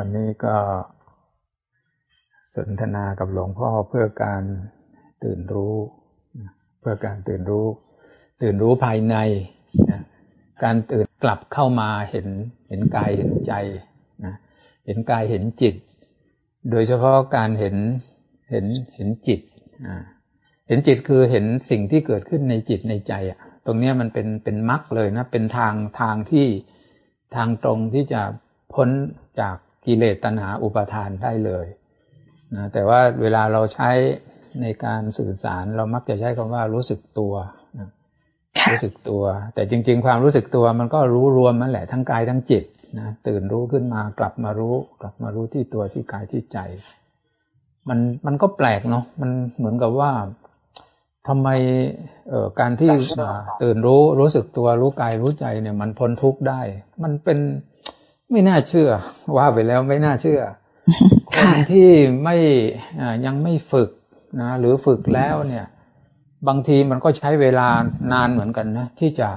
วันนี้ก็สนทนากับหลวงพ่อเพื่อการตื่นรู้ เพื่อการตื่นรู้ ตื่นรู้ภายในนะการตื่นกลับเข้ามาเห็นเห็นกายเห็นใจนะเห็นกายเห็นจิต โดยเฉพาะการเห็นเห็นเห็นจิตเห็นจิตคือเห็นสิ่งที่เกิดขึ้นในจิตในใจอะตรงนี้มันเป็นเป็นมรรคเลยนะเป็นทางทางที่ทางตรงที่จะพ้นจาก กิเลสตัณหาอุปาทานได้เลยนะแต่ว่าเวลาเราใช้ในการสื่อสารเรามักจะใช้คำว่ารู้สึกตัวนะรู้สึกตัว แต่จริง ๆ ความรู้สึกตัวมันก็รู้รวมนั่นแหละทั้งกายทั้งจิตนะตื่นรู้ขึ้นมากลับมารู้ กลับมารู้ที่ตัวที่กายที่ใจ มันมันก็แปลกเนาะมันเหมือนกับว่าทำไมเอ่อการที่ตื่นรู้รู้สึกตัวรู้กายรู้ใจเนี่ยมันพ้นทุกข์ได้ มันเป็น ไม่น่าเชื่อ ว่าไปแล้วไม่น่าเชื่อ คนที่ไม่ยังไม่ฝึกนะหรือฝึกแล้วเนี่ย บางทีมันก็ใช้เวลานานเหมือนกันนะ ที่จะ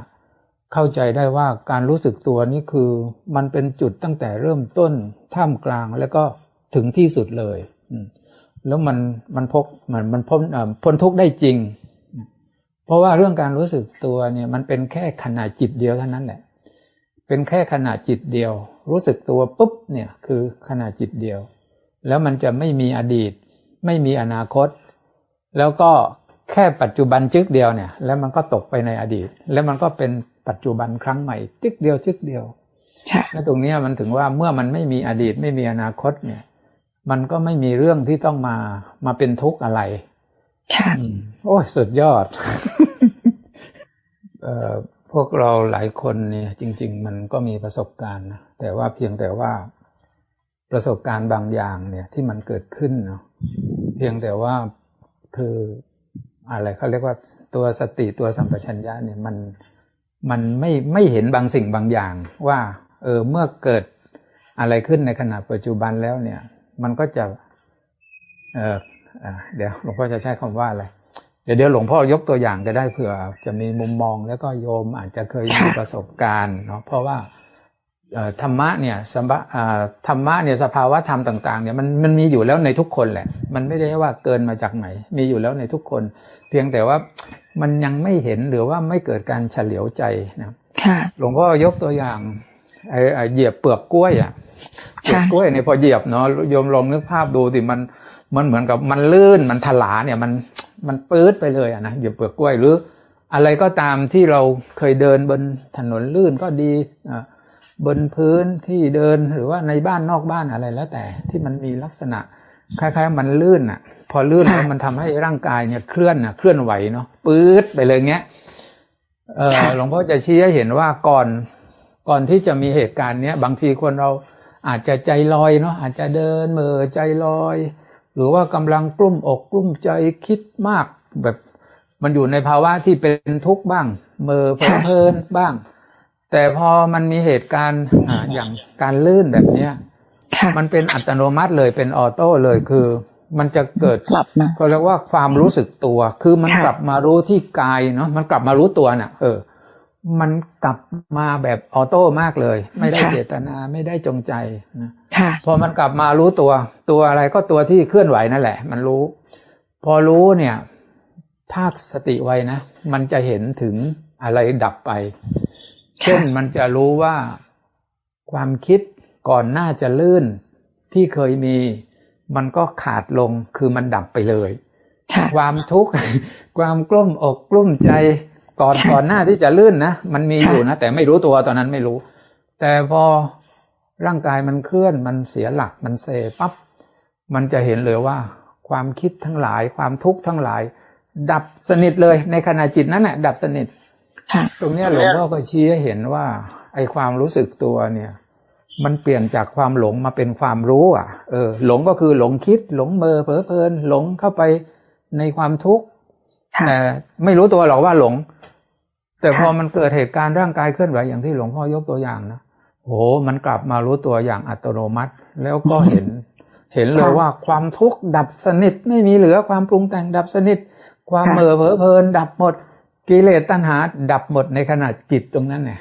เข้าใจได้ว่าการรู้สึกตัวนี่คือมันเป็นจุดตั้งแต่เริ่มต้นท่ามกลางแล้วก็ถึงที่สุดเลยแล้วมันมันพกมันมันพ้นพ้นทุกข์ได้จริง เพราะว่าเรื่องการรู้สึกตัวเนี่ย มันเป็นแค่ขนาดจิตเดียวเท่านั้นแหละ เป็นแค่ขนาดจิตเดียว รู้สึกตัวปุ๊บเนี่ยคือขนาดจิตเดียว แล้วมันจะไม่มีอดีต ไม่มีอนาคต แล้วก็แค่ปัจจุบันจึกเดียวเนี่ย แล้วมันก็ตกไปในอดีต แล้วมันก็เป็นปัจจุบันครั้งใหม่จึกเดียวจึกเดียวแล้วตรงนี้มันถึงว่าเมื่อมันไม่มีอดีตไม่มีอนาคตเนี่ย มันก็ไม่มีเรื่องที่ต้องมามาเป็นทุกข์อะไรค่ะโอ้ยสุดยอด เอ่อ พวกเราหลายคนเนี่ยจริง ๆ มันก็มีประสบการณ์นะแต่ว่าเพียงแต่ว่าประสบการณ์บางอย่างเนี่ยที่มันเกิดขึ้นเนาะเพียงแต่ว่าคืออะไรเขาเรียกว่าตัวสติตัวสัมปชัญญะเนี่ยมันมันไม่ไม่เห็นบางสิ่งบางอย่างว่าเออเมื่อเกิดอะไรขึ้นในขณะปัจจุบันแล้วเนี่ย มันก็จะเออเดี๋ยวหลวงพ่อจะใช้คำว่าอะไร ดี๋ยวเดี๋ยวหลวงพ่อยกตัวอย่างจะได้เผื่อ จะมีมุมมองแล้วก็โยมอาจจะเคยมีประสบการณ์เนาะเพราะว่าธรรมะเนี่ยสมธรรมะเนี่ยสภาวะธรรมต่างๆเนี่ยมันมันมีอยู่แล้วในทุกคนแหละ มันไม่ได้ว่าเกินมาจากไหน มีอยู่แล้วในทุกคน เพียงแต่ว่ามันยังไม่เห็นหรือว่าไม่เกิดการเฉลียวใจนะหลวงพ่อยกตัวอย่างไอ้เหยียบเปลือกกล้วยอะเปลือกกล้วยเนี่ยพอเหยียบเนาะโยมลองนึกภาพดูสิมัน มันเหมือนกับมันลื่นมันถลาเนี่ยมันมันปื๊ดไปเลยอะนะเหยียบเปลือกกล้วยหรือ อะไรก็ตามที่เราเคยเดินบนถนนลื่นก็ดีอ่าบนพื้นที่เดินหรือว่าในบ้านนอกบ้านอะไรแล้วแต่ที่มันมีลักษณะคล้ายๆ มันลื่นอะ พอลื่นแล้วมันทำให้ร่างกายเนี่ยเคลื่อนอะเคลื่อนไหวเนาะปื๊ดไปเลยเงี้ยเออหลวงพ่อจะชี้ให้เห็นว่าก่อนก่อนที่จะมีเหตุการณ์เนี้ยบางทีคนเราอาจจะใจลอยเนาะอาจจะเดินเมื่อใจลอย หรือว่ากำลังกลุ้มอกกลุ้มใจคิดมากแบบมันอยู่ในภาวะที่เป็นทุกข์บ้างเมื่อเพลินบ้าง แต่พอมันมีเหตุการณ์อย่างการลื่นแบบเนี้ยมันเป็นอัตโนมัติเลยเป็น auto เลยคือ มันจะเกิดกลับมาก็เรียกว่าความรู้สึกตัว คือมันกลับมารู้ที่กายเนาะมันกลับมารู้ตัวน่ะ เออ มันกลับมาแบบ auto มากเลย ไม่ได้เจตนาไม่ได้จงใจนะพอมันกลับมารู้ตัว ตัวอะไรก็ตัวที่เคลื่อนไหวนั่นแหละ มันรู้ พอรู้เนี่ย ถ้าสติไวนะมันจะเห็นถึงอะไรดับไป เช่นมันจะรู้ว่าความคิดก่อนหน้าจะลื่นที่เคยมี มันก็ขาดลงคือมันดับไปเลย ความทุกข์ความกลุ้มอกกลุ้มใจ ก่อนก่อนหน้าที่จะลื่นนะมันมีอยู่นะแต่ไม่รู้ตัวตอนนั้นไม่รู้ แต่พอร่างกายมันเคลื่อนมันเสียหลักมันเซปั๊บมันจะเห็นเลยว่า ความคิดทั้งหลายความทุกข์ทั้งหลาย ดับสนิทเลยในขณะจิตนั้นแหละดับสนิทตรงนี้หลวงพ่อก็ชี้ให้เห็นว่า ไอ้ความรู้สึกตัวเนี่ย มันเปลี่ยนจากความหลงมาเป็นความรู้ อะ เออ หลงก็คือหลงคิด หลงเมอเผลอเพลินหลงเข้าไปในความทุกข์แต่ไม่รู้ตัวหรอกว่าหลง แต่พอมันเกิดเหตุการณ์ร่างกายเคลื่อนไหวอย่างที่หลวงพ่อยกตัวอย่างนะโอ้มันกลับมารู้ตัวอย่างอัตโนมัติ แล้วก็เห็น เห็นเลยว่าความทุกข์ดับสนิทไม่มีเหลือความปรุงแต่งดับสนิท ความเมื่อเผลอเพลิน ดับหมดกิเลสตัณหา ดับหมดในขณะจิตตรงนั้นเนี่ย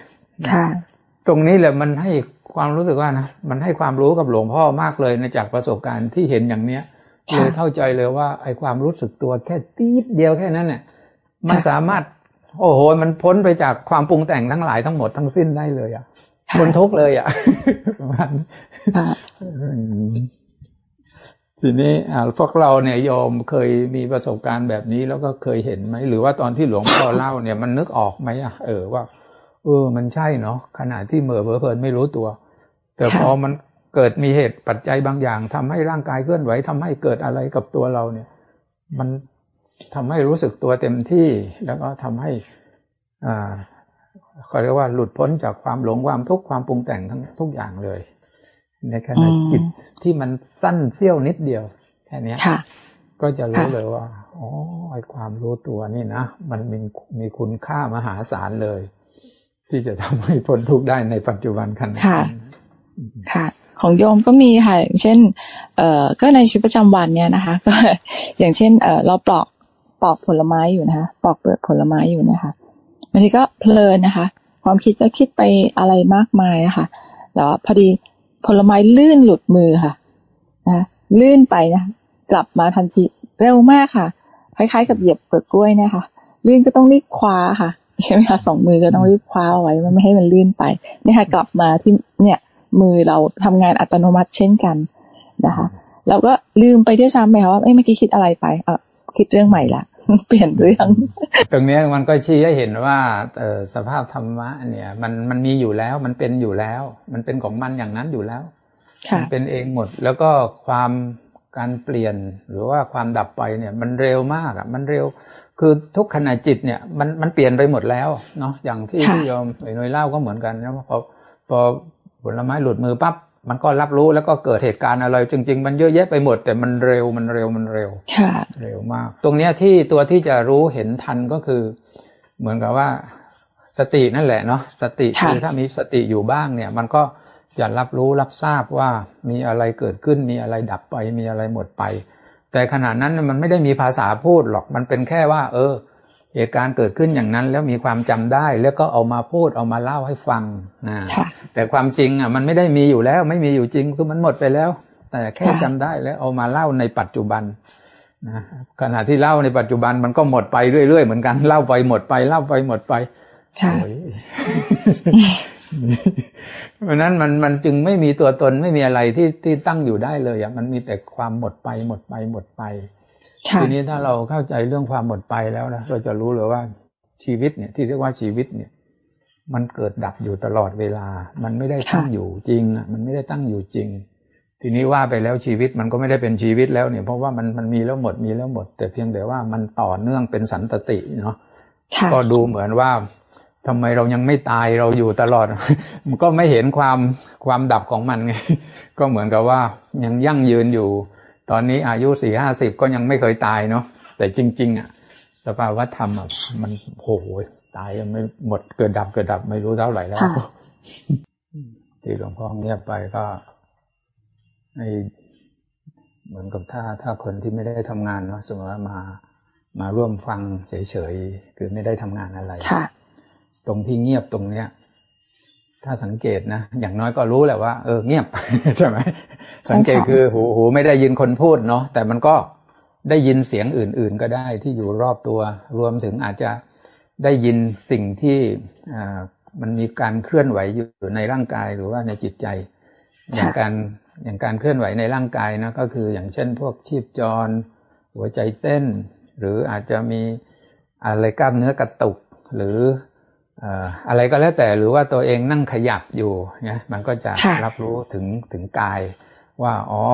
ตรงนี้แหละมันให้คความรู้สึกว่านะมันให้ความรู้กับหลวงพ่อมากเลยในจากประสบการณ์ที่เห็นอย่างเนี้ยเลยเข้าใจเลยว่าไอ้ความรู้สึกตัวแค่ตีดเดียวแค่นั้นเนี่ยมันสามารถ โอ้โหมันพ้นไปจากความปรุงแต่งทั้งหลายทั้งหมดทั้งสิ้นได้เลยอะพ้นทุกเลยอะมาณทีนี้พวกเราเนี่ยโยมเคยมีประสบการณ์แบบนี้แล้วก็เคยเห็นไหม หรือว่าตอนที่หลวงพ่อเล่าเนี่ยมันนึกออกไหมอะเออว่า เออ มันใช่เนาะขณะที่เมื่อเพลินไม่รู้ตัว แต่พอมันเกิดมีเหตุปัจจัยบางอย่างทำให้ร่างกายเคลื่อนไหวทำให้เกิดอะไรกับตัวเราเนี่ย มัน ทำให้รู้สึกตัวเต็มที่แล้วก็ทำให้อ่าเขาเรียกว่าหลุดพ้นจากความหลงความทุกข์ความปรุงแต่งทั้งทุกอย่างเลย ในขณะจิตที่มันสั้นเสี้ยวนิดเดียวแค่นี้ก็จะรู้เลยว่าอ๋อไอความรู้ตัวนี่นะมันมีมีคุณค่ามหาศาลเลย ที่จะทำให้พ้นทุกข์ได้ในปัจจุบันขณะค่ะ ค่ะ ของโยมก็มีค่ะอย่างเช่น เอ่อก็ในชีวิตประจำวันเนี่ยนะคะ ก็อย่างเช่น เอ่อเราปลอก ปอกผลไม้อยู่นะคะ ปอกเปลือกผลไม้อยู่นะคะบางทีก็เพลินนะคะ ความคิดก็คิดไปอะไรมากมายนะคะแล้วพอดีผลไม้ลื่นหลุดมือค่ะนะลื่นไปนะกลับมาทันทีเร็วมากค่ะ คล้ายๆ กับเหยียบเปลือกกล้วยนี่ยค่ะลื่นก็ต้องรีบคว้าค่ะใช่ไหมคะสองมือก็ต้องรีบคว้าเอาไว้ไม่ให้มันลื่นไปนี่ค่ะกลับมาที่เนี่ยมือเราทำงานอัตโนมัติเช่นกันนะคะแล้วก็ลืมไปด้วยซ้ำไปค่ะว่าเมื่อกี้คิดอะไรไปเออ คิดเรื่องใหม่ละเปลี่ยนเรื่อง ตรงนี้มันก็ชี้ให้เห็นว่าเออสภาพธรรมะเนี่ยมันมันมีอยู่แล้วมันเป็นอยู่แล้ว มันเป็นของมันอย่างนั้นอยู่แล้วมันเป็นเองหมดแล้วก็ความการเปลี่ยนหรือว่าความดับไปเนี่ย มันเร็วมากอะมันเร็วคือทุกขณะจิตเนี่ยมันมันเปลี่ยนไปหมดแล้วเนาะอย่างที่ที่ยอมไอ้น้อยเล่าก็เหมือนกันนะพอพอผลไม้หลุดมือปั๊บ มันก็รับรู้แล้วก็เกิดเหตุการณ์อะไร จริง ๆ มันเยอะแยะไปหมด แต่มันเร็วมันเร็วมันเร็วเร็วมาก ตรงเนี้ยที่ตัวที่จะรู้เห็นทันก็คือ เหมือนกับว่าสตินั่นแหละเนาะสติคือถ้ามีสติอยู่บ้างเนี่ย มันก็จะรับรู้รับทราบว่ามีอะไรเกิดขึ้นมีอะไรดับไปมีอะไรหมดไป แต่ขณะนั้นมันไม่ได้มีภาษาพูดหรอกมันเป็นแค่ว่า เออ เหตุการณ์เกิดขึ้นอย่างนั้นแล้วมีความจำได้ แล้วก็เอามาพูดเอามาเล่าให้ฟังนะแต่ความจริงอะมันไม่ได้มีอยู่แล้ว ไม่มีอยู่จริงคือมันหมดไปแล้ว แต่แค่จำได้แล้วเอามาเล่าในปัจจุบันนะขณะที่เล่าในปัจจุบันมันก็หมดไปเรื่อยๆเหมือนกันเล่าไปหมดไปเล่าไปหมดไปเพราะนั้นมันมันจึงไม่มีตัวตนไม่มีอะไรที่ที่ตั้งอยู่ได้เลยอะมันมีแต่ความหมดไปหมดไปหมดไป ทีนี้ถ้าเราเข้าใจเรื่องความหมดไปแล้วนะเราจะรู้เลยว่าชีวิตเนี่ย ที่เรียกว่าชีวิตเนี่ย มันเกิดดับอยู่ตลอดเวลา มันไม่ได้ตั้งอยู่จริงอะมันไม่ได้ตั้งอยู่จริง ทีนี้ว่าไปแล้วชีวิตมันก็ไม่ได้เป็นชีวิตแล้วเนี่ยเพราะว่ามันมันมีแล้วหมดมีแล้วหมด แต่เพียงแต่ว่ามันต่อเนื่องเป็นสันตติเนาะก็ดูเหมือนว่าทำไมเรายังไม่ตายเราอยู่ตลอด มันก็ไม่เห็นความความดับของมันไง ก็เหมือนกับว่ายังยั่งยืนอยู่ ตอนนี้อายุสี่ห้าสิบก็ยังไม่เคยตายเนาะแต่จริง ๆ อะ สภาวะธรรมอะมันโหยตายยังไม่หมดเกิดดับเกิดดับไม่รู้เท่าไหร่แล้วที่หลวงพ่อเงียบไปก็ไอเหมือนกับถ้าถ้าคนที่ไม่ได้ทำงานเนาะสมมติว่ามามาร่วมฟังเฉยๆคือไม่ได้ทำงานอะไรตรงที่เงียบตรงเนี้ย ถ้าสังเกตนะอย่างน้อยก็รู้แหละว่า เออเงียบใช่ไหม สังเกตคือหูหูไม่ได้ยินคนพูดเนาะแต่มันก็ได้ยินเสียงอื่น ๆ ก็ได้ที่อยู่รอบตัว รวมถึงอาจจะได้ยินสิ่งที่อ่ามันมีการเคลื่อนไหวอยู่ในร่างกายหรือว่าในจิตใจ อย่างการอย่างการเคลื่อนไหวในร่างกายนะก็คืออย่างเช่น พวกชีพจร หัวใจเต้น หรืออาจจะมีอะไรกล้ามเนื้อกระตุกหรืออะไรก็แล้วแต่หรือว่าตัวเองนั่งขยับอยู่เนี่ยมันก็จะรับรู้ถึงถึงกาย ว่าอ๋อ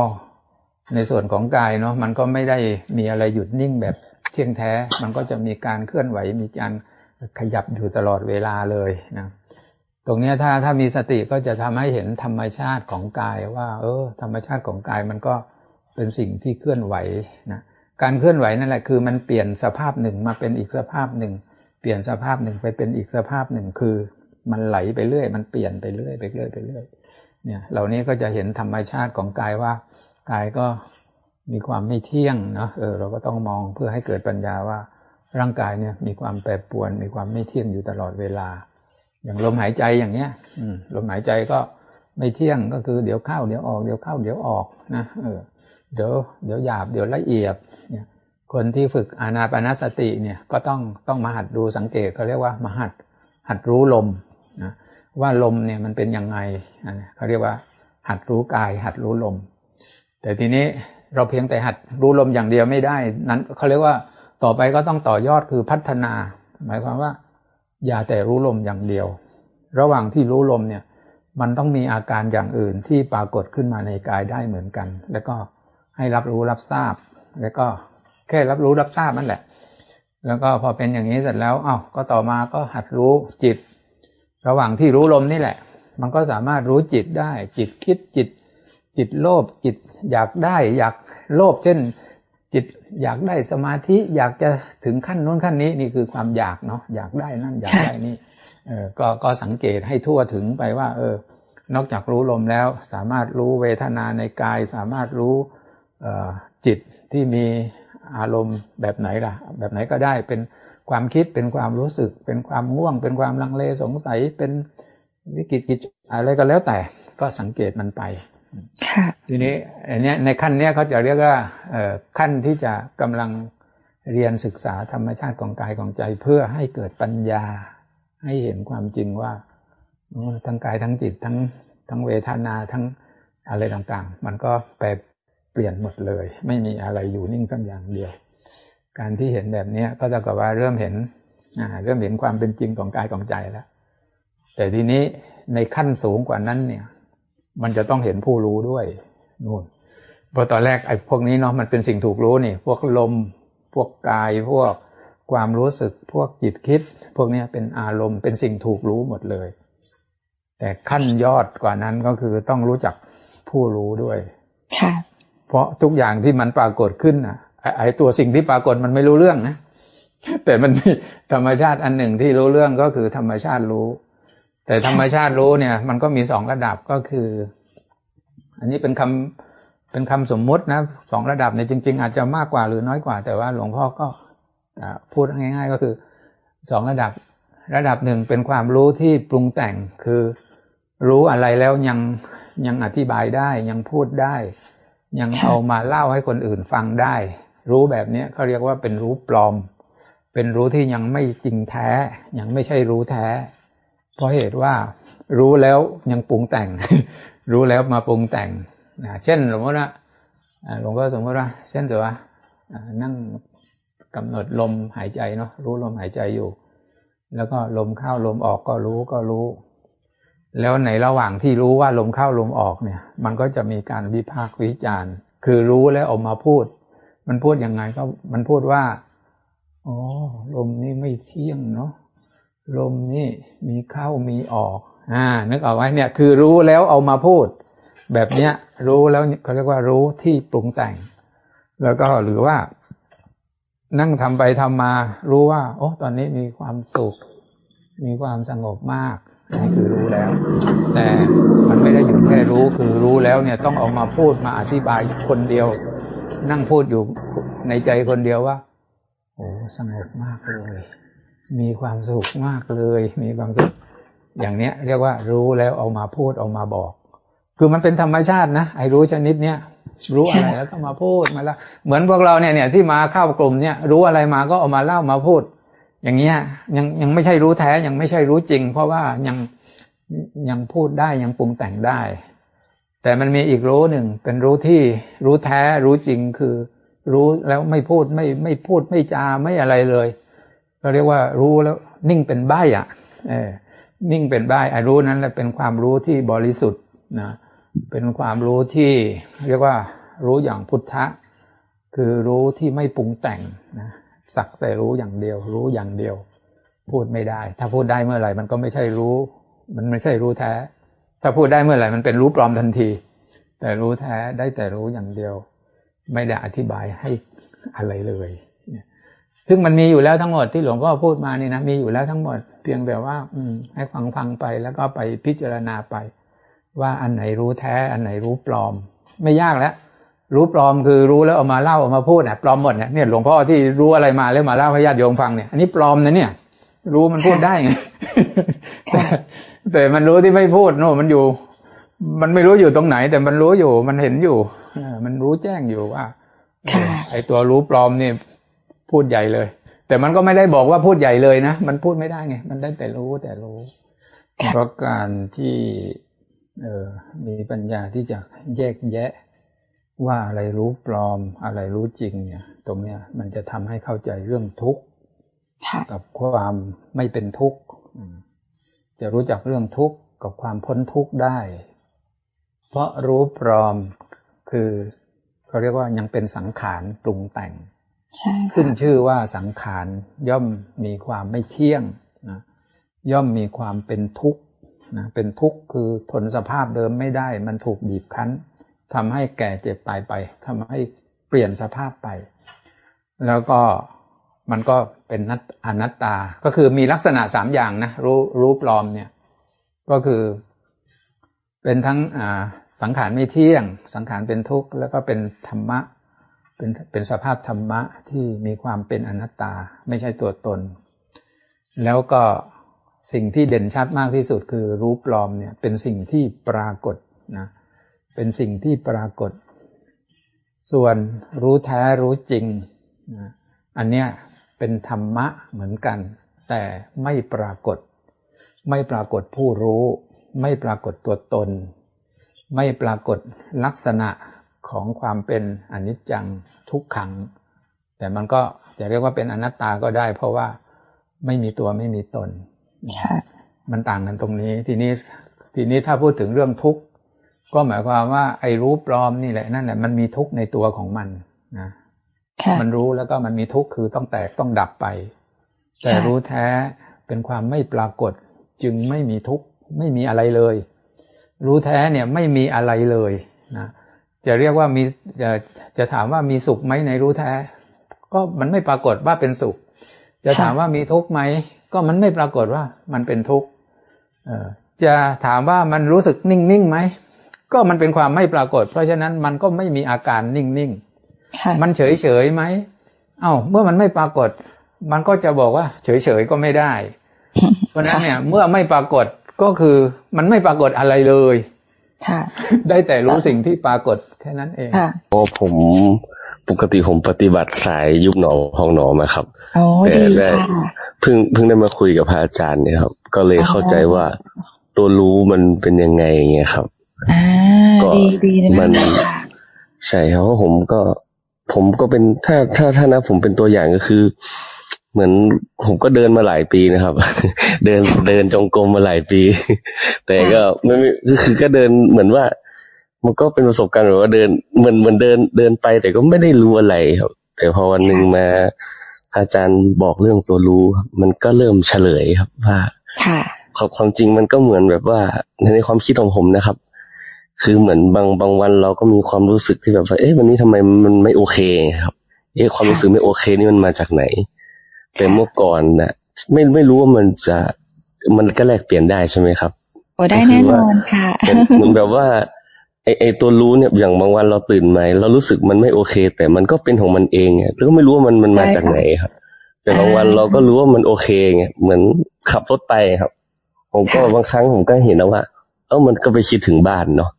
ในส่วนของกายเนาะมันก็ไม่ได้มีอะไรหยุดนิ่งแบบเที่ยงแท้ มันก็จะมีการเคลื่อนไหวมีการขยับอยู่ตลอดเวลาเลยนะตรงนี้ถ้าถ้ามีสติก็จะทำให้เห็นธรรมชาติของกายว่า เออ ธรรมชาติของกายมันก็เป็นสิ่งที่เคลื่อนไหวนะการเคลื่อนไหวนั่นแหละคือมันเปลี่ยนสภาพหนึ่งมาเป็นอีกสภาพหนึ่ง เปลี่ยนสภาพหนึ่งไปเป็นอีกสภาพหนึ่งคือ มันไหลไปเรื่อย มันเปลี่ยนไปเรื่อยไปเรื่อยไปเรื่อย เนี่ยเหล่านี้ก็จะเห็นธรรมชาติของกายว่ากายก็มีความไม่เที่ยงเนาะเออเราก็ต้องมองเพื่อให้เกิดปัญญาว่าร่างกายเนี่ยมีความแปรปรวน มีความไม่เที่ยงอยู่ตลอดเวลา อย่างลมหายใจอย่างเนี้ยอืลมหายใจก็ไม่เที่ยงก็คือเดี๋ยวเข้าเดี๋ยวออกเดี๋ยวเข้าเดี๋ยวออกนะเออเดี๋ยวเดี๋ยวหยาบเดี๋ยวละเอียดเนี่ยคนที่ฝึกอานาปานสติเนี่ยก็ต้องต้องมาหัดดูสังเกตเขาเรียกว่ามาหัดหัดรู้ลมนะ ว่าลมเนี่ยมันเป็นยังไงเขาเรียกว่าหัดรู้กาย หัดรู้ลม แต่ทีนี้เราเพียงแต่หัดรู้ลมอย่างเดียวไม่ได้ นั้นเขาเรียกว่าต่อไปก็ต้องต่อยอดคือพัฒนา หมายความว่า อย่าแต่รู้ลมอย่างเดียว ระหว่างที่รู้ลมเนี่ย มันต้องมีอาการอย่างอื่นที่ปรากฏขึ้นมาในกายได้เหมือนกัน แล้วก็ให้รับรู้รับทราบ แล้วก็แค่รับรู้รับทราบนั่นแหละ แล้วก็พอเป็นอย่างนี้เสร็จแล้วอ้าวก็ต่อมาก็หัดรู้จิต ระหว่างที่รู้ลมนี่แหละ มันก็สามารถรู้จิตได้ จิตคิดจิต จิตโลภจิตอยากได้ อยากโลภเช่น จิตอยากได้สมาธิอยากจะถึงขั้นนู้นขั้นนี้นี่คือความอยากเนาะอยากได้นั่นอยากได้นี่เออก็ก็สังเกตให้ทั่วถึงไปว่า เออ นอกจากรู้ลมแล้ว สามารถรู้เวทนาในกาย สามารถรู้จิตที่มีอารมณ์แบบไหนล่ะ แบบไหนก็ได้เป็น ความคิดเป็นความรู้สึก เป็นความง่วง เป็นความลังเลสงสัยเป็นวิกฤตกิจอะไรก็แล้วแต่ ก็สังเกตมันไปทีนี้อันนี้ในขั้นนี้เขาจะเรียกว่าขั้นที่จะกำลังเรียนศึกษาธรรมชาติของกายของใจ เพื่อให้เกิดปัญญา ให้เห็นความจริงว่าทั้งกายทั้งจิตทั้งทั้งเวทนาทั้งอะไรต่างๆ มันก็แปรเปลี่ยนหมดเลย ไม่มีอะไรอยู่นิ่งสักอย่างเดียว การที่เห็นแบบนี้ก็จะกับว่าเริ่มเห็นเริ่มเห็นความเป็นจริงของกายของใจแล้ว แต่ทีนี้ในขั้นสูงกว่านั้นเนี่ย มันจะต้องเห็นผู้รู้ด้วยนู่นเพราะตอนแรกไอ้พวกนี้เนาะมันเป็นสิ่งถูกรู้นี่ พวกลม พวกกาย พวกความรู้สึก พวกจิตคิด พวกนี้เป็นอารมณ์เป็นสิ่งถูกรู้หมดเลย แต่ขั้นยอดกว่านั้นก็คือต้องรู้จักผู้รู้ด้วย ค่ะ เพราะทุกอย่างที่มันปรากฏขึ้นอะ ไอ้ตัวสิ่งที่ปรากฏมันไม่รู้เรื่องนะแต่มันมีธรรมชาติอันหนึ่งที่รู้เรื่องก็คือธรรมชาติรู้ แต่ธรรมชาติรู้เนี่ย มันก็มีสองระดับก็คือ อันนี้เป็นคำเป็นคำสมมุตินะสองระดับในจริง ๆ อาจจะมากกว่าหรือน้อยกว่า แต่ว่าหลวงพ่อก็พูดง่าย ๆ ก็คือสองระดับระดับหนึ่งเป็นความรู้ที่ปรุงแต่งคือรู้อะไรแล้วยังยังอธิบายได้ ยังพูดได้ ยังเอามาเล่าให้คนอื่นฟังได้ รู้แบบนี้เขาเรียกว่าเป็นรู้ปลอม เป็นรู้ที่ยังไม่จริงแท้ ยังไม่ใช่รู้แท้ เพราะเหตุว่ารู้แล้วยังปรุงแต่ง รู้แล้วมาปรุงแต่งนะเช่นสมมติว่าหลวงพ่อสมมติว่า เช่นตัวนั่งกำหนดลมหายใจเนาะรู้ลมหายใจอยู่ แล้วก็ลมเข้าลมออกก็รู้ก็รู้ แล้วในระหว่างที่รู้ว่าลมเข้าลมออกเนี่ย มันก็จะมีการวิพากษ์วิจารณ์ คือรู้แล้วออกมาพูด มันพูดยังไงก็มันพูดว่าอ๋อลมนี่ไม่เที่ยงเนาะลมนี่มีเข้ามีออก อ่า นึกออกไหมเนี่ย คือรู้แล้วเอามาพูด แบบเนี้ย รู้แล้วเขาเรียกว่ารู้ที่ปรุงแต่ง แล้วก็หรือว่า นั่งทำไปทำมา รู้ว่า โอ้ตอนนี้มีความสุข มีความสงบมากนี่คือรู้แล้ว แต่มันไม่ได้อยู่แค่รู้คือรู้แล้วเนี่ยต้องเอามาพูดมาอธิบายคนเดียว นั่งพูดอยู่ในใจคนเดียวว่าโอ้สงบมากเลย มีความสุขมากเลย มีความสุขอย่างเนี้ย เรียกว่ารู้แล้วเอามาพูดเอามาบอก คือมันเป็นธรรมชาตินะไอ้รู้ชนิดเนี้ยรู้อะไรแล้วก็มาพูดมาแล้วเหมือนพวกเราเนี่ยเนี่ยที่มาเข้ากลุ่มเนี่ยรู้อะไรมาก็เอามาเล่ามาพูด อย่างเงี้ยยังยังไม่ใช่รู้แท้ยังไม่ใช่รู้จริง เพราะว่ายังยังพูดได้ยังปรุงแต่งได้ แต่มันมีอีกรู้หนึ่งเป็นรู้ที่รู้แท้รู้จริงคือ รู้แล้วไม่พูดไม่ไม่พูดไม่จาไม่อะไรเลยเราเรียกว่ารู้แล้วนิ่งเป็นใบอะเออนิ่งเป็นใบไอ้รู้นั้นแหละเป็นความรู้ที่บริสุทธิ์นะเป็นความรู้ที่เรียกว่ารู้อย่างพุทธะ คือรู้ที่ไม่ปรุงแต่งนะสักแต่รู้อย่างเดียว รู้อย่างเดียว พูดไม่ได้ ถ้าพูดได้เมื่อไหร่มันก็ไม่ใช่รู้ มันไม่ใช่รู้แท้ ถ้าพูดได้เมื่อไหร่มันเป็นรู้ปลอมทันที แต่รู้แท้ได้แต่รู้อย่างเดียว ไม่ได้อธิบายให้อะไรเลยซึ่งมันมีอยู่แล้วทั้งหมดที่หลวงพ่อพูดมานี่นะมีอยู่แล้วทั้งหมดเพียงแต่ว่า อืม ให้ฟังฟังไปแล้วก็ไปพิจารณาไป ว่าอันไหนรู้แท้ อันไหนรู้ปลอม ไม่ยากแล้ว รู้ปลอมคือรู้แล้วเอามาเล่าเอามาพูดเนี่ยปลอมหมดเนี่ยเนี่ยหลวงพ่อที่รู้อะไรมาแล้วมาเล่าให้ญาติโยมฟังเนี่ยอันนี้ปลอมนะเนี่ย รู้มันพูดได้ไง แต่แต่มันรู้ที่ไม่พูดโน่มันอยู่ มันไม่รู้อยู่ตรงไหน แต่มันรู้อยู่ มันเห็นอยู่เออมันรู้แจ้งอยู่ว่าเออค่ะไอตัวรู้ปลอมนี่พูดใหญ่เลย แต่มันก็ไม่ได้บอกว่าพูดใหญ่เลยนะมันพูดไม่ได้ไงมันได้แต่รู้แต่รู้ค่ะเพราะการที่เออมีปัญญาที่จะแยกแยะ ว่าอะไรรู้ปลอม อะไรรู้จริงเนี่ย ตรงเนี้ย มันจะทำให้เข้าใจเรื่องทุกข์ค่ะกับความไม่เป็นทุกข์อืม จะรู้จักเรื่องทุกข์กับความพ้นทุกข์ได้ เพราะรู้ปลอมคือเขาเรียกว่ายังเป็นสังขารปรุงแต่งใช่ขึ้นค่ะชื่อว่าสังขารย่อมมีความไม่เที่ยงนะย่อมมีความเป็นทุกข์นะเป็นทุกข์คือทนสภาพเดิมไม่ได้ มันถูกบีบคั้นทำให้แก่เจ็บตายไปทำให้เปลี่ยนสภาพไป แล้วก็ มันก็เป็นนัตอนัตตา ก็คือมีลักษณะสามอย่างนะรู้รู้ปลอมเนี่ย ก็คือ เป็นทั้งสังขารไม่เที่ยง สังขารเป็นทุกข์แล้วก็เป็นธรรมะ เป็นเป็นสภาพธรรมะที่มีความเป็นอนัตตา ไม่ใช่ตัวตน แล้วก็สิ่งที่เด่นชัดมากที่สุดคือรู้ปลอมเนี่ย เป็นสิ่งที่ปรากฏนะเป็นสิ่งที่ปรากฏ ส่วนรู้แท้รู้จริงนะอันเนี้ย เป็นธรรมะเหมือนกัน แต่ไม่ปรากฏ ไม่ปรากฏผู้รู้ ไม่ปรากฏตัวตน ไม่ปรากฏลักษณะของความเป็นอนิจจังทุกขัง แต่มันก็จะเรียกว่าเป็นอนัตตาก็ได้ เพราะว่าไม่มีตัวไม่มีตนค่ะมันต่างกันตรงนี้ ทีนี้ทีนี้ถ้าพูดถึงเรื่องทุกข์ก็หมายความว่าไอ้รู้ปลอมนี่แหละนั่นแหละมันมีทุกข์ในตัวของมันนะค่ะ มันรู้แล้วก็มันมีทุกข์คือต้องแตกต้องดับไป แต่รู้แท้เป็นความไม่ปรากฏจึงไม่มีทุกข์ไม่มีอะไรเลย รู้แท้เนี่ยไม่มีอะไรเลยนะจะเรียกว่ามีจะจะถามว่ามีสุขไหมในรู้แท้ ก็มันไม่ปรากฏว่าเป็นสุข จะถามว่ามีทุกข์ไหมก็มันไม่ปรากฏว่ามันเป็นทุกข์จะถามว่ามันรู้สึกนิ่งๆไหมก็มันเป็นความไม่ปรากฏ เพราะฉะนั้นมันก็ไม่มีอาการนิ่งๆค่ะ มันเฉยเฉยๆไหมเอ้าเมื่อมันไม่ปรากฏ มันก็จะบอกว่าเฉยเฉยๆก็ไม่ได้ เพราะฉะนั้นเนี่ย เมื่อไม่ปรากฏก็คือมันไม่ปรากฏอะไรเลยค่ะได้แต่รู้สิ่งที่ปรากฏแค่นั้นเองค่ะเพราะผมปกติผมปฏิบัติสายยุบหนอพองหนอมาครับโอ้แต่ดีได้ค่ะเพิ่งเพิ่งได้มาคุยกับพระอาจารย์เนี่ยครับ ก็เลยเข้าใจว่าตัวรู้มันเป็นยังไงเงี้ยครับอ่าก็ดีดีนะมันค่ะใช่ครับเพราะผมก็ ผมก็เป็นถ้าถ้าถ้านะผมเป็นตัวอย่างก็คือ เหมือนผมก็เดินมาหลายปีนะครับ เดินเดินจงกรมมาหลายปี แต่ก็ไม่ไม่ก็คือก็เดินเหมือนว่า มันก็เป็นประสบการณ์แบบว่าเดินเหมือนเหมือนเดินเดินไปแต่ก็ไม่ได้รู้อะไรครับ แต่พอวันหนึ่งมาอาจารย์บอกเรื่องตัวรู้ครับมันก็เริ่มเฉลยครับว่าค่ะความความจริงมันก็เหมือนแบบว่าในในความคิดของผมนะครับ คือเหมือนบางบางวันเราก็มีความรู้สึกที่แบบว่าเอ๊ะวันนี้ทำไมมันไม่โอเคครับเอ๊ะความรู้สึกไม่โอเคนี่มันมาจากไหน แต่เมื่อก่อนนะไม่ไม่รู้ว่ามันจะมันก็แลกเปลี่ยนได้ใช่ไหมครับโอ้ได้แน่นอนค่ะเหมือนเหมือนแบบว่าไอไอตัวรู้เนี่ยอย่างบางวันเราตื่นมาเรารู้สึกมันไม่โอเค แต่มันก็เป็นของมันเองไงแล้วก็ไม่รู้ว่ามันมันมาใช่ค่ะจากไหนครับ แต่บางวันอ่าเราก็รู้ว่ามันโอเคไงเหมือนขับรถไปครับ ผมก็ค่ะบางครั้งผมก็เห็นนะว่า เออมันก็ไปคิดถึงบ้านเนาะ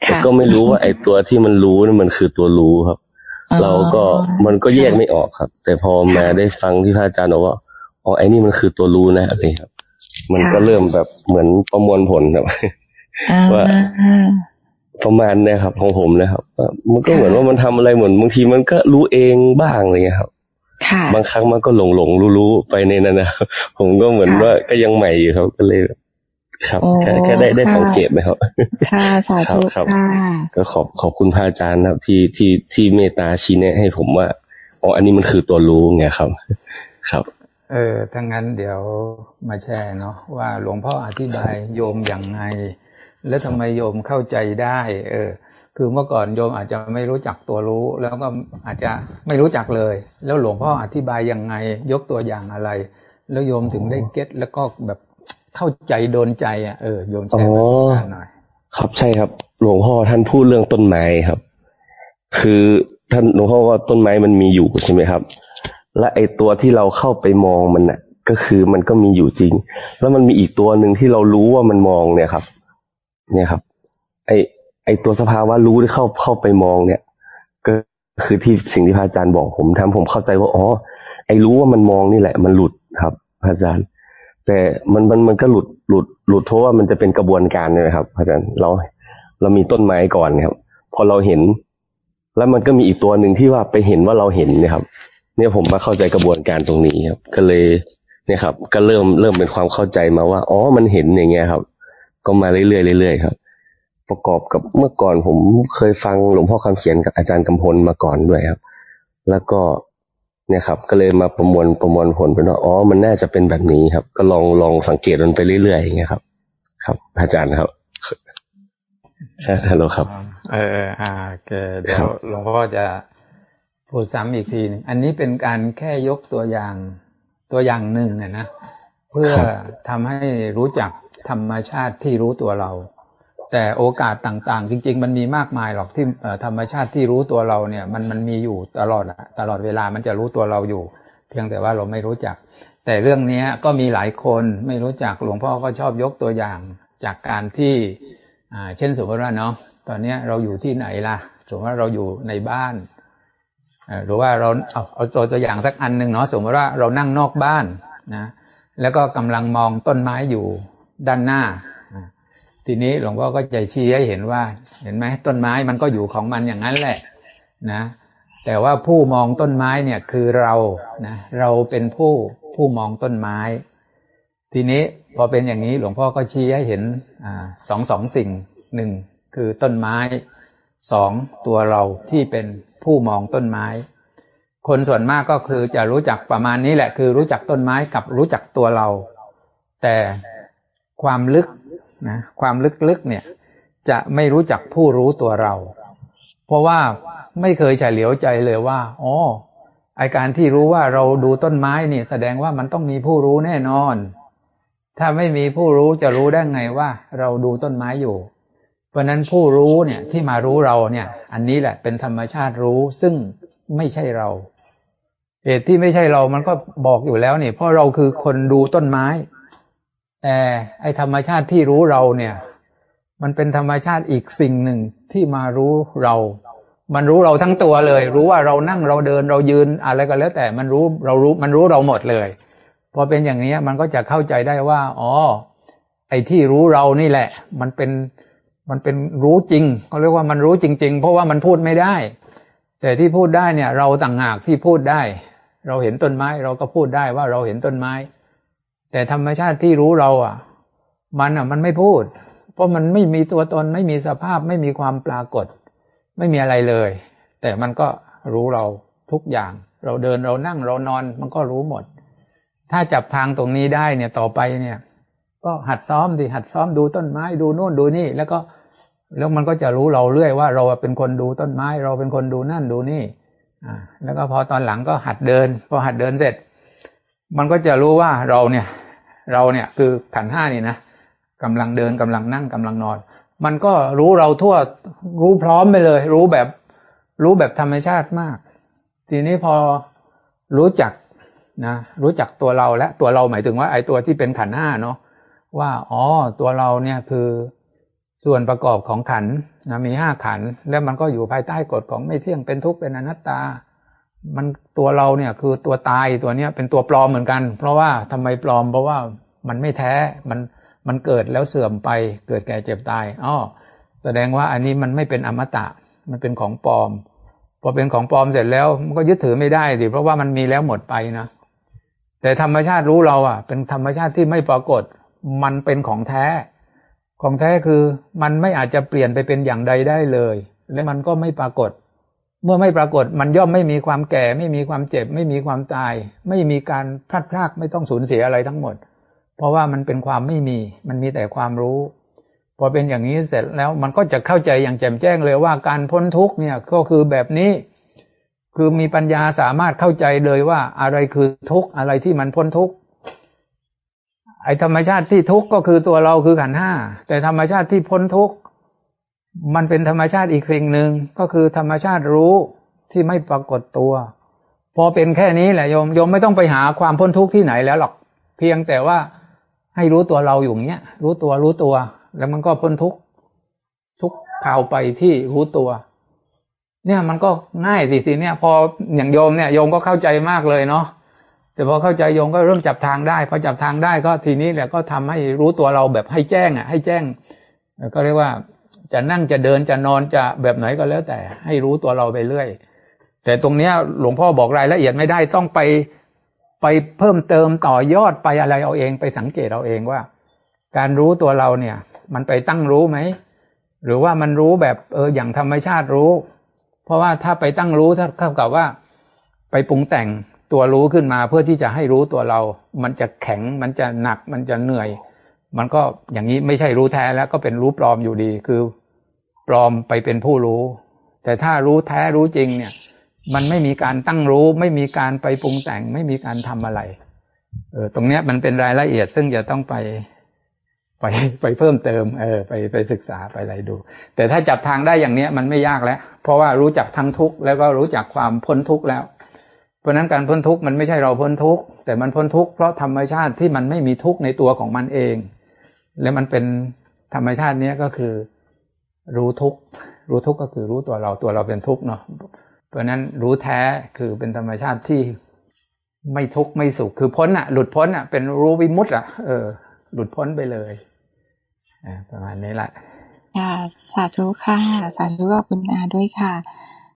แต่ค่ะก็ไม่รู้ว่าไอตัวที่มันรู้นี่มันคือตัวรู้ครับอ๋อเราก็มันก็แยกไม่ออกครับ แต่พอมาได้ฟังที่พระอาจารย์บอกว่าอ๋อไอ้นี่มันคือตัวรู้นะอะไรครับ มันก็เริ่มแบบเหมือนประมวลผลครับอ่าว่าประมาณเนี้ยครับของผมนะครับว่ามันก็เหมือนว่ามันทำอะไรเหมือนบางทีมันก็รู้เองบ้างอะไรเงี้ยครับค่ะบางครั้งมันก็หลงหลงรู้รู้ๆไปในนั้นนะครับผมก็เหมือนค่ะว่าก็ยังใหม่อยู่ครับก็เลย ครับโอ้แค่แค่ได้ได้ค่ะสังเกตนะครับค่ะสาธุครับค่ะก็ขอบขอบคุณพระอาจารย์นะครับที่ที่ที่เมตตาชี้แนะให้ผมว่าอ๋ออันนี้มันคือตัวรู้ไงครับ ครับ เออถ้างั้นเดี๋ยวมาแชร์เนาะว่าหลวงพ่ออธิบายโยมอย่างไง แล้วทำไมโยมเข้าใจได้ เออ คือเมื่อก่อนโยมอาจจะไม่รู้จักตัวรู้ แล้วก็อาจจะไม่รู้จักเลย แล้วหลวงพ่ออธิบายยังไง ยกตัวอย่างอะไร แล้วโยมถึงได้เก็ตแล้วก็แบบ เข้าใจโดนใจอะเออโยมแชร์ประสบการณ์หน่อยครับใช่ครับ หลวงพ่อท่านพูดเรื่องต้นไม้ครับ คือท่านหลวงพ่อว่าต้นไม้มันมีอยู่ใช่ไหมครับ และไอตัวที่เราเข้าไปมองมันน่ะ ก็คือมันก็มีอยู่จริง แล้วมันมีอีกตัวหนึ่งที่เรารู้ว่ามันมองเนี่ยครับ เนี่ยครับ ไอไอตัวสภาวะรู้ที่เข้าเข้าไปมองเนี่ย ก็คือที่สิ่งที่พระอาจารย์บอกผมทำผมเข้าใจว่าอ๋อไอรู้ว่ามันมองนี่แหละ มันหลุดครับพระอาจารย์ แต่มันมันมันก็หลุดหลุดหลุดเพราะว่ามันจะเป็นกระบวนการเนี่ยนะครับอาจารย์เราเรามีต้นไม้ก่อนครับ พอเราเห็น แล้วมันก็มีอีกตัวหนึ่งที่ว่าไปเห็นว่าเราเห็นนะครับ เนี่ยผมมาเข้าใจกระบวนการตรงนี้ครับ ก็เลยเนี่ยครับ ก็เริ่มเริ่มเป็นความเข้าใจมาว่าอ๋อมันเห็นอย่างเงี้ยครับ ก็มาเรื่อยๆเรื่อยๆครับ ประกอบกับเมื่อก่อนผมเคยฟังหลวงพ่อคำเขียนกับอาจารย์กำพลมาก่อนด้วยครับ แล้วก็ เนี่ยครับก็เลยมาประมวลประมวลผลเป็นว่าอ๋อมันน่าจะเป็นแบบนี้ครับ ก็ลองลองสังเกตมันไปเรื่อยๆอย่างเงี้ยครับ ครับ อาจารย์ครับฮัลโหลครับ เออเอออ่าโอเคเดี๋ยครัวบหลวงพ่อจะพูดซ้ำอีกทีหนึงอันนี้เป็นการแค่ยกตัวอย่างตัวอย่างหนึ่งนะนะเพื่อทำให้รู้จักธรรมชาติที่รู้ตัวเรา แต่โอกาสต่างๆ จริง ๆ มันมีมากมายหรอกที่ธรรมชาติที่รู้ตัวเราเนี่ยมันมันมีอยู่ตลอดตลอดเวลามันจะรู้ตัวเราอยู่ เพียงแต่ว่าเราไม่รู้จัก แต่เรื่องนี้ก็มีหลายคนไม่รู้จักหลวงพ่อก็ชอบยกตัวอย่างจากการที่เช่นสมมติว่าเนาะตอนนี้เราอยู่ที่ไหนล่ะสมมติว่าเราอยู่ในบ้านหรือว่าเราเอาเอาตัวตัวอย่างสักอันหนึ่งเนาะสมมติว่าเรานั่งนอกบ้านนะแล้วก็กำลังมองต้นไม้อยู่ด้านหน้า ทีนี้หลวงพ่อก็จะชี้ให้เห็นว่า เห็นไหมต้นไม้มันก็อยู่ของมันอย่างนั้นแหละนะแต่ว่าผู้มองต้นไม้เนี่ยคือเรานะเราเป็นผู้ผู้มองต้นไม้ ทีนี้พอเป็นอย่างนี้หลวงพ่อก็ชี้ให้เห็นอสองสองสิ่งหนึ่งคือต้นไม้สองตัวเราที่เป็นผู้มองต้นไม้ คนส่วนมากก็คือจะรู้จักประมาณนี้แหละคือรู้จักต้นไม้กับรู้จักตัวเรา แต่ความลึก นะความลึกๆเนี่ยจะไม่รู้จักผู้รู้ตัวเรา เพราะว่าไม่เคยเฉลียวใจเลยว่าอ๋อไอการที่รู้ว่าเราดูต้นไม้นี่แสดงว่ามันต้องมีผู้รู้แน่นอน ถ้าไม่มีผู้รู้จะรู้ได้ไงว่า เราดูต้นไม้อยู่ เพราะฉะนั้นผู้รู้เนี่ยที่มารู้เราเนี่ย อันนี้แหละเป็นธรรมชาติรู้ซึ่งไม่ใช่เราเหตุที่ไม่ใช่เรามันก็บอกอยู่แล้วนี่เพราะเราคือคนดูต้นไม้ แต่ไอธรรมชาติที่รู้เราเนี่ย มันเป็นธรรมชาติอีกสิ่งหนึ่งที่มารู้เรา มันรู้เราทั้งตัวเลย รู้ว่าเรานั่งเราเดินเรายืนอะไรก็แล้ว แต่มันรู้เรารู้มันรู้เราหมดเลยพอเป็นอย่างนี้มันก็จะเข้าใจได้ว่า อ๋อ ไอ้ที่รู้เรานี่แหละ มันเป็นมันเป็นรู้จริงเขาเรียกว่ามันรู้จริง ๆ เพราะว่ามันพูดไม่ได้ แต่ที่พูดได้เนี่ย เราต่างหากที่พูดได้ เราเห็นต้นไม้ เราก็พูดได้ว่าเราเห็นต้นไม้ แต่ธรรมชาติที่รู้เราอะ มันอะมันไม่พูด เพราะมันไม่มีตัวตนไม่มีสภาพไม่มีความปรากฏ ไม่มีอะไรเลย แต่มันก็รู้เราทุกอย่าง เราเดินเรานั่งเรานอนมันก็รู้หมด ถ้าจับทางตรงนี้ได้เนี่ยต่อไปเนี่ย ก็หัดซ้อมดิหัดซ้อมดูต้นไม้ดูโน่นดูนี่ แล้วก็แล้วมันก็จะรู้เราเรื่อยว่า เราเป็นคนดูต้นไม้ เราเป็นคนดูนั่นดูนี่อ่าแล้วก็พอตอนหลังก็หัดเดิน พอหัดเดินเสร็จ มันก็จะรู้ว่าเราเนี่ย เราเนี่ยคือขันห้านี่นะกำลังเดินกำลังนั่งกำลังนอน มันก็รู้เราทั่วรู้พร้อมไปเลย รู้แบบรู้แบบธรรมชาติมาก ทีนี้พอรู้จักนะรู้จักตัวเราและตัวเราหมายถึงว่าไอ้ตัวที่เป็นขันห้าเนาะว่าอ๋อตัวเราเนี่ยคือส่วนประกอบของขันนะมีห้าขัน แล้วมันก็อยู่ภายใต้กฎของไม่เที่ยงเป็นทุกข์เป็นอนัตตา มัน ตัวเราเนี่ยคือตัวตายตัวเนี้ยเป็นตัวปลอมเหมือนกัน เพราะว่าทำไมปลอม เพราะว่ามันไม่แท้มันมันเกิดแล้วเสื่อมไปเกิดแก่เจ็บตายอ้อแสดงว่าอันนี้มันไม่เป็นอมตะมันเป็นของปลอม พอเป็นของปลอมเสร็จแล้วมันก็ยึดถือไม่ได้สิเพราะว่ามันมีแล้วหมดไปนะแต่ธรรมชาติรู้เราอะ เป็นธรรมชาติที่ไม่ปรากฏ มันเป็นของแท้ ของแท้คือมันไม่อาจจะเปลี่ยนไปเป็นอย่างใดได้เลย และมันก็ไม่ปรากฏ เมื่อไม่ปรากฏมันย่อมไม่มีความแก่ ไม่มีความเจ็บ ไม่มีความตาย ไม่มีการพลัดพรากไม่ต้องสูญเสียอะไรทั้งหมด เพราะว่ามันเป็นความไม่มี มันมีแต่ความรู้ พอเป็นอย่างนี้เสร็จแล้วมันก็จะเข้าใจอย่างแจ่มแจ้งเลยว่าการพ้นทุกเนี่ยก็คือแบบนี้ คือมีปัญญาสามารถเข้าใจเลยว่าอะไรคือทุกอะไรที่มันพ้นทุกไอธรรมชาติที่ทุกข์ก็คือตัวเราคือขันห้าแต่ธรรมชาติที่พ้นทุกข์ มันเป็นธรรมชาติอีกสิ่งหนึ่งก็คือธรรมชาติรู้ที่ไม่ปรากฏตัว พอเป็นแค่นี้แหละโยมโยมไม่ต้องไปหาความพ้นทุกข์ที่ไหนแล้วหรอก เพียงแต่ว่าให้รู้ตัวเราอยู่เงี้ย รู้ตัวรู้ตัว แล้วมันก็พ้นทุกข์ทุกข่าวไปที่รู้ตัว เนี่ยมันก็ง่ายสิทีเนี่ย พออย่างโยมเนี่ยโยมก็เข้าใจมากเลยเนาะแต่พอเข้าใจโยมก็เริ่มจับทางได้พอจับทางได้ก็ทีนี้แหละก็ทำให้รู้ตัวเราแบบให้แจ้งอะ ให้แจ้งก็เรียกว่า จะนั่งจะเดินจะนอนจะแบบไหนก็แล้วแต่ ให้รู้ตัวเราไปเรื่อย แต่ตรงเนี้ยหลวงพ่อบอกรายละเอียดไม่ได้ต้องไปไปเพิ่มเติมต่อยอดไปอะไรเอาเองไปสังเกตเอาเองว่า การรู้ตัวเราเนี่ย มันไปตั้งรู้ไหมหรือว่ามันรู้แบบเอออย่างธรรมชาติรู้ เพราะว่าถ้าไปตั้งรู้เท่ากับว่า ไปปรุงแต่งตัวรู้ขึ้นมาเพื่อที่จะให้รู้ตัวเรา มันจะแข็งมันจะหนักมันจะเหนื่อย มันก็อย่างนี้ไม่ใช่รู้แท้แล้วก็เป็นรู้ปลอมอยู่ดี คือปลอมไปเป็นผู้รู้ แต่ถ้ารู้แท้รู้จริงเนี่ย มันไม่มีการตั้งรู้ ไม่มีการไปปรุงแต่ง ไม่มีการทำอะไรเออตรงเนี้ยมันเป็นรายละเอียดซึ่งจะต้องไปไปไปเพิ่มเติมเออไปไปศึกษาไปอะไรดู แต่ถ้าจับทางได้อย่างเนี้ยมันไม่ยากแล้ว เพราะว่ารู้จักทั้งทุกข์แล้วก็รู้จักความพ้นทุกข์แล้ว เพราะนั้นการพ้นทุกข์มันไม่ใช่เราพ้นทุกข์แต่มันพ้นทุกข์เพราะธรรมชาติที่มันไม่มีทุกข์ในตัวของมันเอง และมันเป็นธรรมชาติเนี้ยก็คือ รู้ทุกข์รู้ทุกข์ก็คือรู้ตัวเราตัวเราเป็นทุกข์เนาะเพราะนั้นรู้แท้คือเป็นธรรมชาติที่ไม่ทุกข์ไม่สุขคือพ้นอะหลุดพ้นอะเป็นรู้วิมุตต์อะเออ หลุดพ้นไปเลยประมาณนี้แหละค่ะสาธุค่ะ สาธุกับคุณอาด้วยค่ะ